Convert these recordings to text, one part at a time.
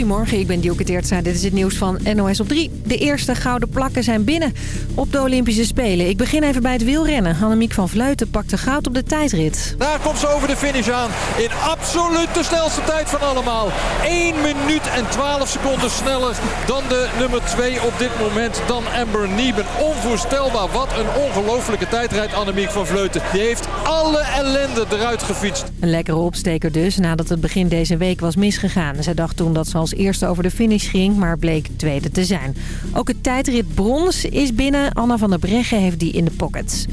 Goedemorgen, ik ben Dielke Teertstra. Dit is het nieuws van NOS op 3. De eerste gouden plakken zijn binnen op de Olympische Spelen. Ik begin even bij het wielrennen. Annemiek van Vleuten pakte goud op de tijdrit. Daar komt ze over de finish aan. In absoluut de snelste tijd van allemaal. 1 minuut en 12 seconden sneller dan de nummer 2 op dit moment. Dan Amber Nieben. Onvoorstelbaar. Wat een ongelofelijke tijdrijd Annemiek van Vleuten. Die heeft alle ellende eruit gefietst. Een lekkere opsteker dus, nadat het begin deze week was misgegaan. Zij dacht toen dat ze als eerste over de finish ging, maar bleek tweede te zijn. Ook het tijdrit brons is binnen. Anna van der Breggen heeft die in de pockets.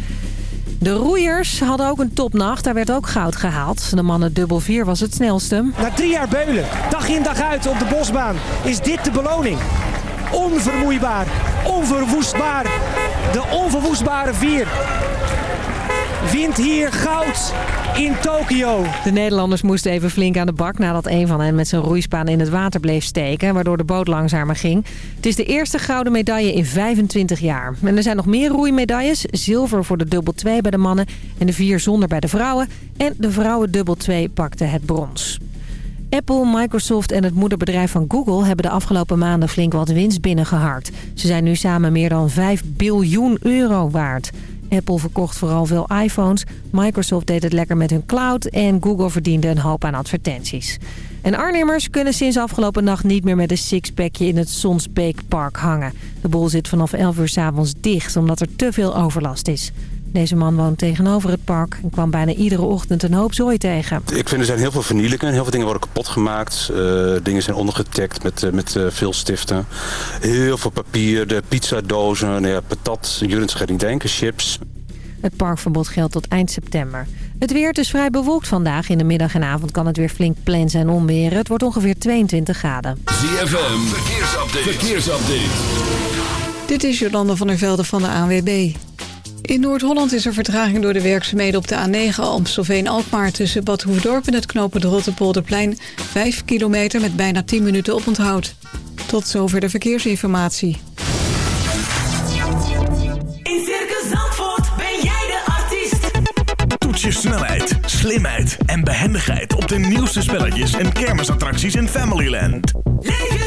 De roeiers hadden ook een topnacht. Daar werd ook goud gehaald. De mannen dubbel 4 was het snelste. Na drie jaar beulen, dag in dag uit op de bosbaan, is dit de beloning. Onvermoeibaar, onverwoestbaar. De onverwoestbare vier wint hier goud in Tokio. De Nederlanders moesten even flink aan de bak nadat een van hen met zijn roeispaan in het water bleef steken, waardoor de boot langzamer ging. Het is de eerste gouden medaille in 25 jaar. En er zijn nog meer roeimedailles. Zilver voor de dubbel 2 bij de mannen en de vier zonder bij de vrouwen. En de vrouwen dubbel 2 pakten het brons. Apple, Microsoft en het moederbedrijf van Google hebben de afgelopen maanden flink wat winst binnengeharkt. Ze zijn nu samen meer dan 5 biljoen euro waard. Apple verkocht vooral veel iPhones, Microsoft deed het lekker met hun cloud... en Google verdiende een hoop aan advertenties. En Arnhemmers kunnen sinds afgelopen nacht niet meer met een sixpackje in het Sonsbeekpark hangen. De boel zit vanaf 11 uur s avonds dicht omdat er te veel overlast is. Deze man woont tegenover het park en kwam bijna iedere ochtend een hoop zooi tegen. Ik vind er zijn heel veel vernielingen. Heel veel dingen worden kapot gemaakt. Uh, dingen zijn ondergetekt met, uh, met uh, veel stiften. Heel veel papier, de pizzadozen, nou ja, patat, jullie gaat niet denken, chips. Het parkverbod geldt tot eind september. Het weer is vrij bewolkt vandaag. In de middag en avond kan het weer flink plensen en onweren. Het wordt ongeveer 22 graden. ZFM, verkeersupdate. verkeersupdate. Dit is Jolanda van der Velde van de ANWB. In Noord-Holland is er vertraging door de werkzaamheden op de A9 Amstelveen-Alkmaar... tussen Bad Hoefdorp en het knooppunt Rotterpolderplein... 5 kilometer met bijna 10 minuten oponthoud. Tot zover de verkeersinformatie. In Circus Zandvoort ben jij de artiest. Toets je snelheid, slimheid en behendigheid... op de nieuwste spelletjes en kermisattracties in Familyland. Leef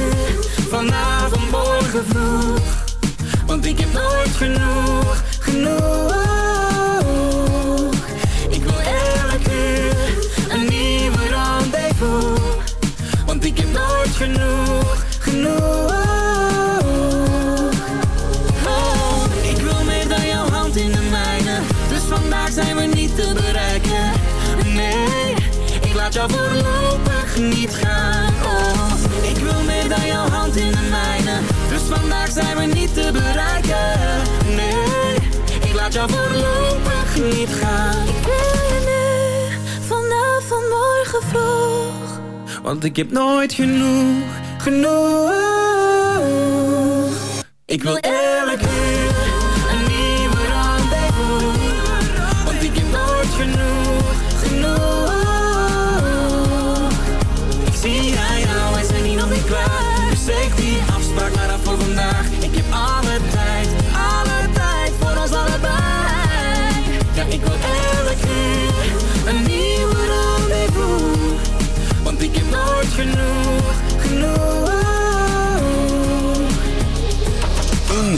Want ik heb nooit genoeg, genoeg. Ik wil elke uur een nieuwe rendezvous. Want ik heb nooit genoeg, genoeg. Oh, ik wil meer dan jouw hand in de mijne. Dus vandaag zijn we niet te bereiken. Nee, ik laat jou voorlopig niet gaan. Zijn we niet te bereiken. Nee, ik laat jou voorlopig niet gaan. Ik wil je nu, vanavond, morgen vroeg. Want ik heb nooit genoeg, genoeg. Ik wil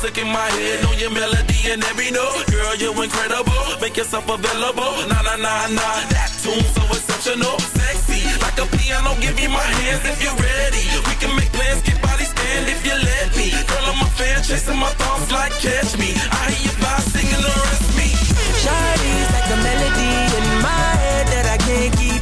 Music in my head, know your melody and every note. Girl, you're incredible. Make yourself available. Nah, nah, nah, nah. That tune so exceptional, sexy like a piano. Give me my hands if you're ready. We can make plans, get body stand if you let me. Girl, I'm a fan, chasing my thoughts like catch me. I hear you by singing the rest me. Shawty's like a melody in my head that I can't keep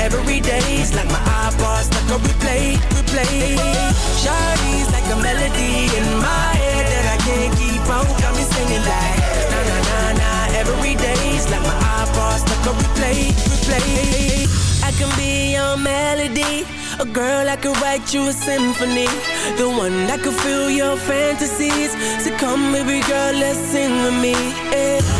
every day's like my iPod stuck on replay, replay. Shawty's like a melody in my head that I can't keep out. Got me singing like na na na na every day's like my iPod stuck on replay, replay. I can be your melody, a girl I could write you a symphony, the one that could fill your fantasies. So come, baby girl, let's sing with me. Yeah.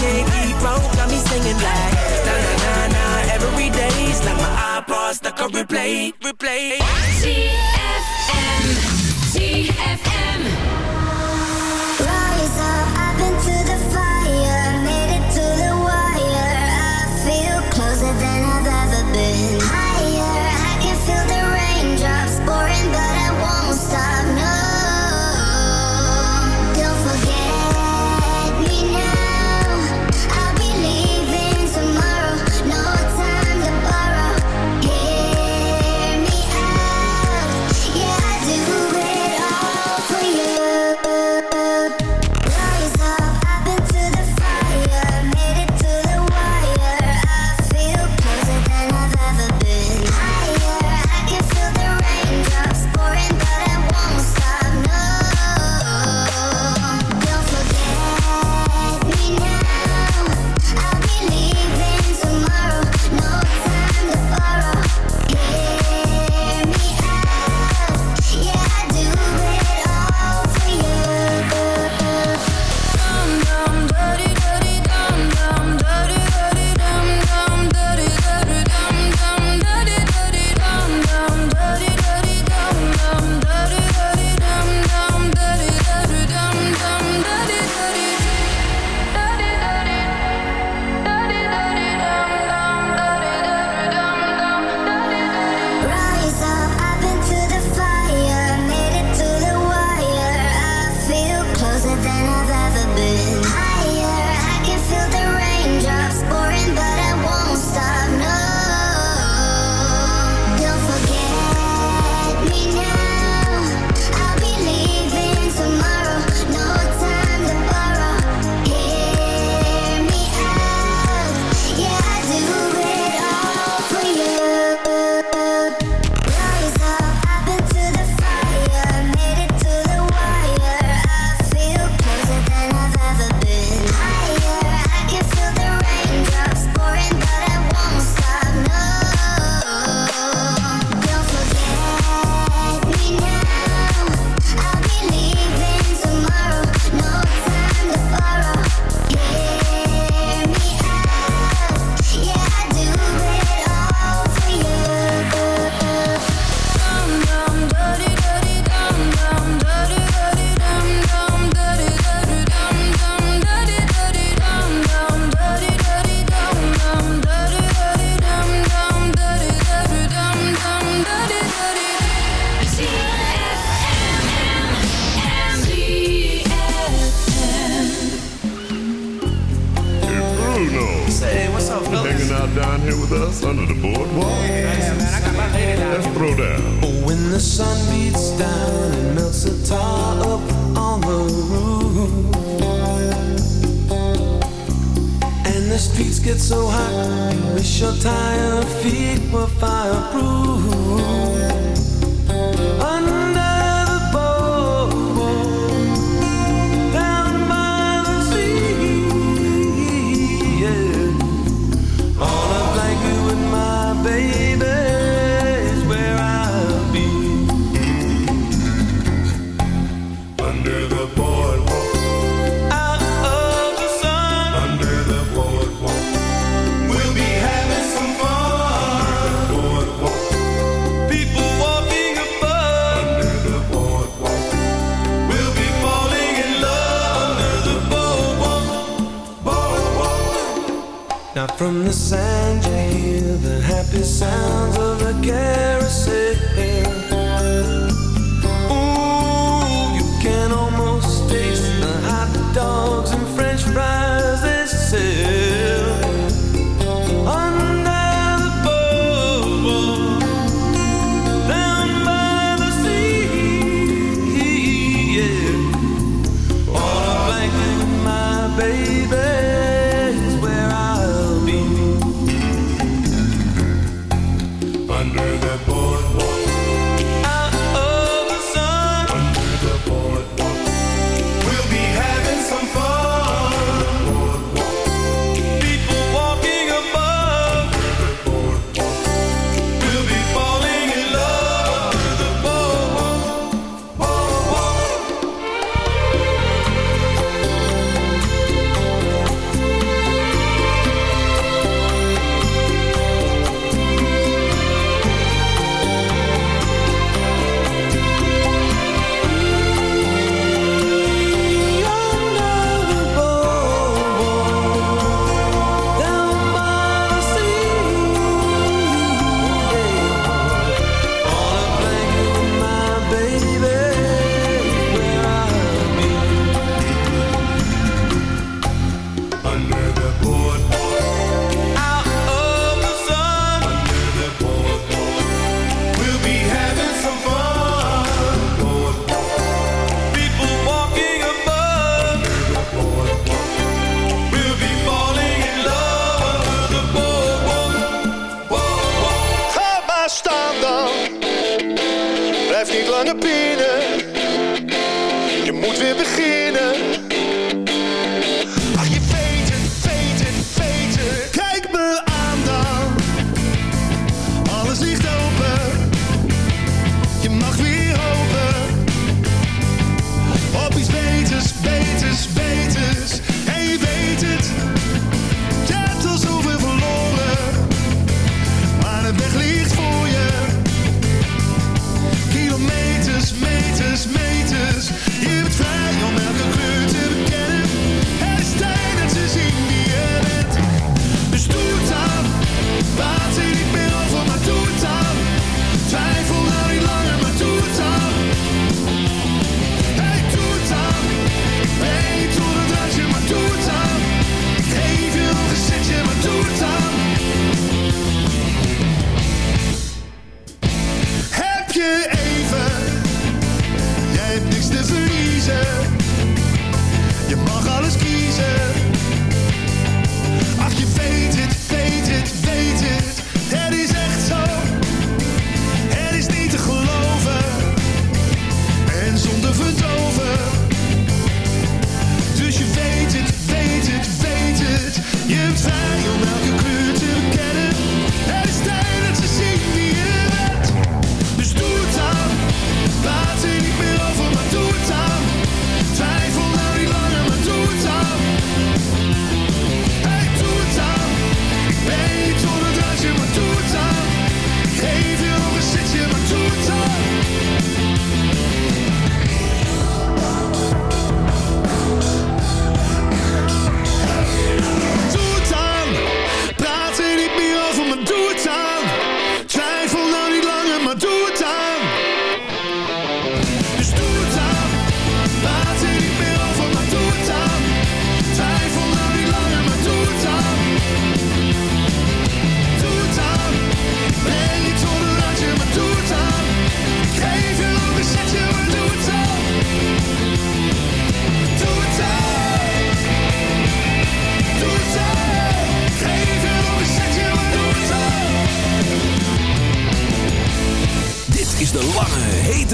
can't keep out. Got me singing like na na na na every day's like my iPod stuck on replay, replay. ZFM. ZFM.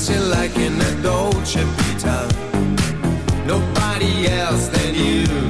dancing like in a Dolce Vita. Nobody else than you.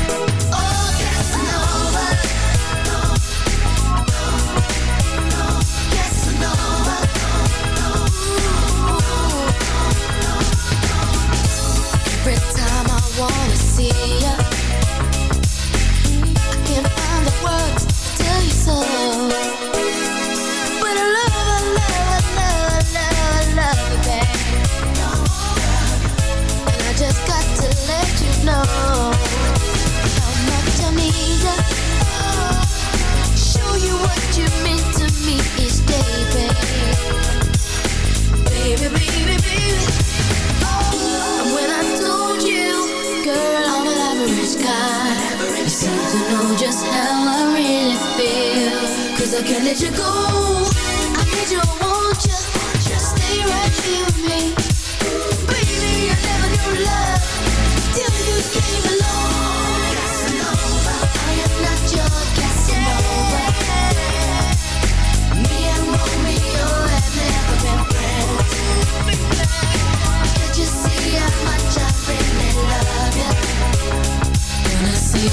To know just how I really feel. Cause I can't let you go. I need you, want you. Stay right here with me.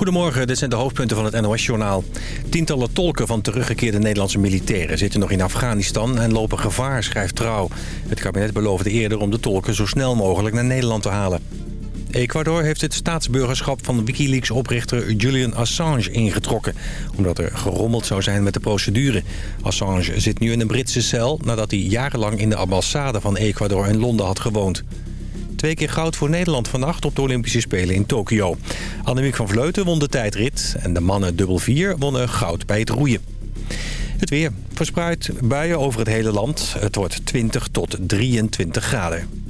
Goedemorgen, dit zijn de hoofdpunten van het NOS-journaal. Tientallen tolken van teruggekeerde Nederlandse militairen zitten nog in Afghanistan en lopen gevaar, schrijft Trouw. Het kabinet beloofde eerder om de tolken zo snel mogelijk naar Nederland te halen. Ecuador heeft het staatsburgerschap van Wikileaks-oprichter Julian Assange ingetrokken... omdat er gerommeld zou zijn met de procedure. Assange zit nu in een Britse cel nadat hij jarenlang in de ambassade van Ecuador in Londen had gewoond. Twee keer goud voor Nederland vannacht op de Olympische Spelen in Tokio. Annemiek van Vleuten won de tijdrit en de mannen dubbel 4 wonnen goud bij het roeien. Het weer verspreid buien over het hele land. Het wordt 20 tot 23 graden.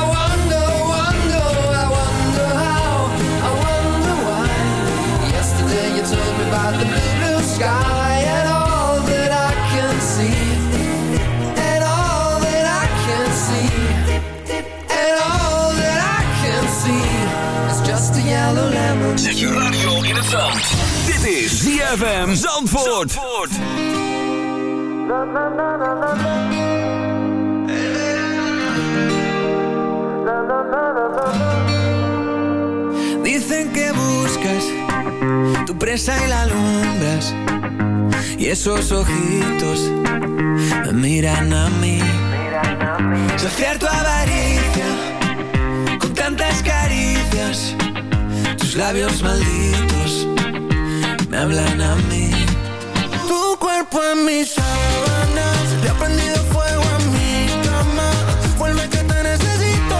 ZFM Zandvoort. Dicen que buscas tu presa y la alumbras. Y esos ojitos me miran a mí. Saciar tu avaricia con tantas caricias. Tus labios malditos hablan a mí. Tu cuerpo en mis sábanas. Le ha prendido fuego a mi cama. Vuelve que te necesito.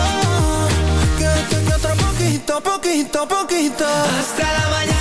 Que otro poquito, poquito, poquito. Hasta la mañana,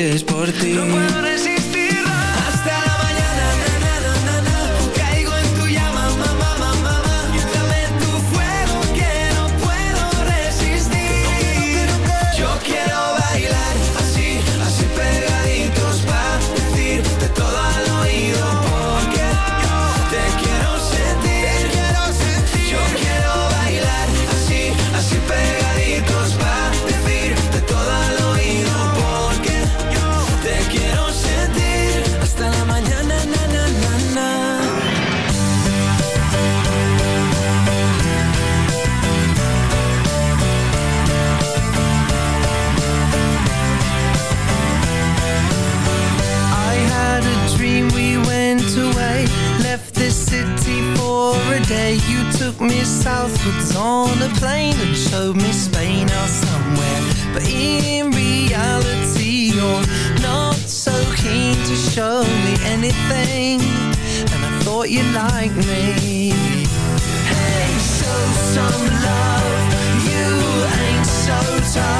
is me. Hey, show some love. You ain't so tough.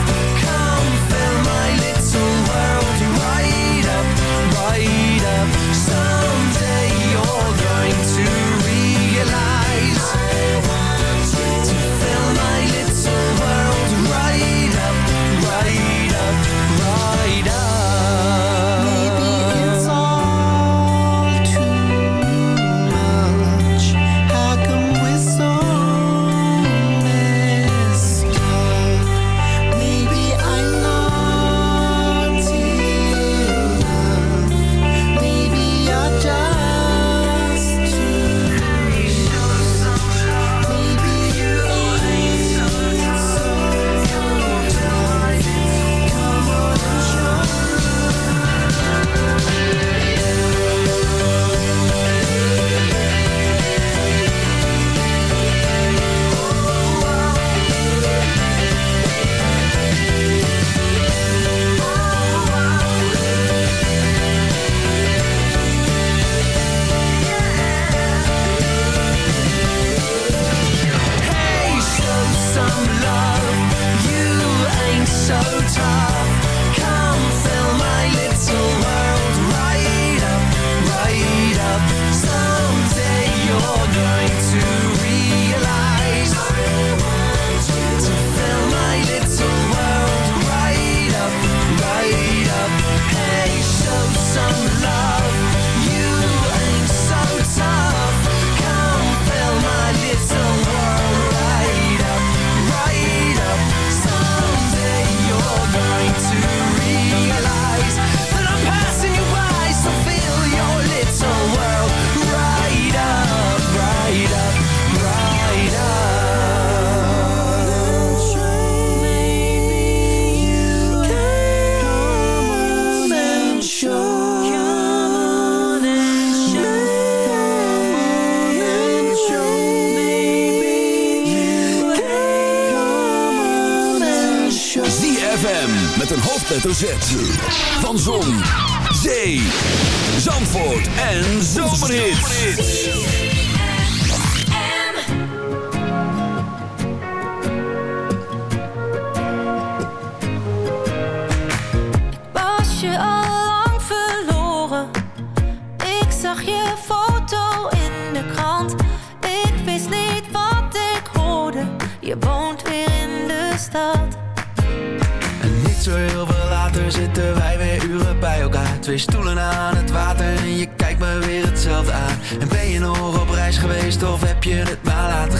De zet van zon. Het maar laten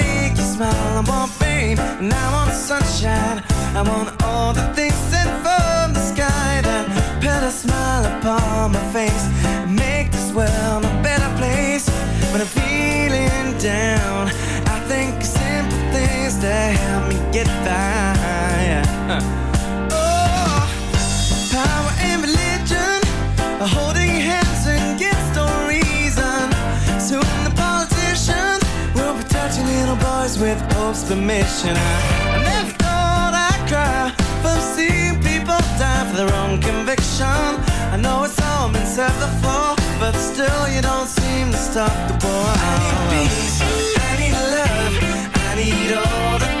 smile, I want fame, and I want sunshine. I want all the things sent from the sky that put a smile upon my face and make this world a better place. When I'm feeling down, I think of simple things that help me get by. Yeah. Oh, power and religion are holding with Pope's permission. I never thought I'd cry from seeing people die for their own conviction. I know it's all been said before, but still you don't seem to stop the boy. I need peace, I need love, I need all the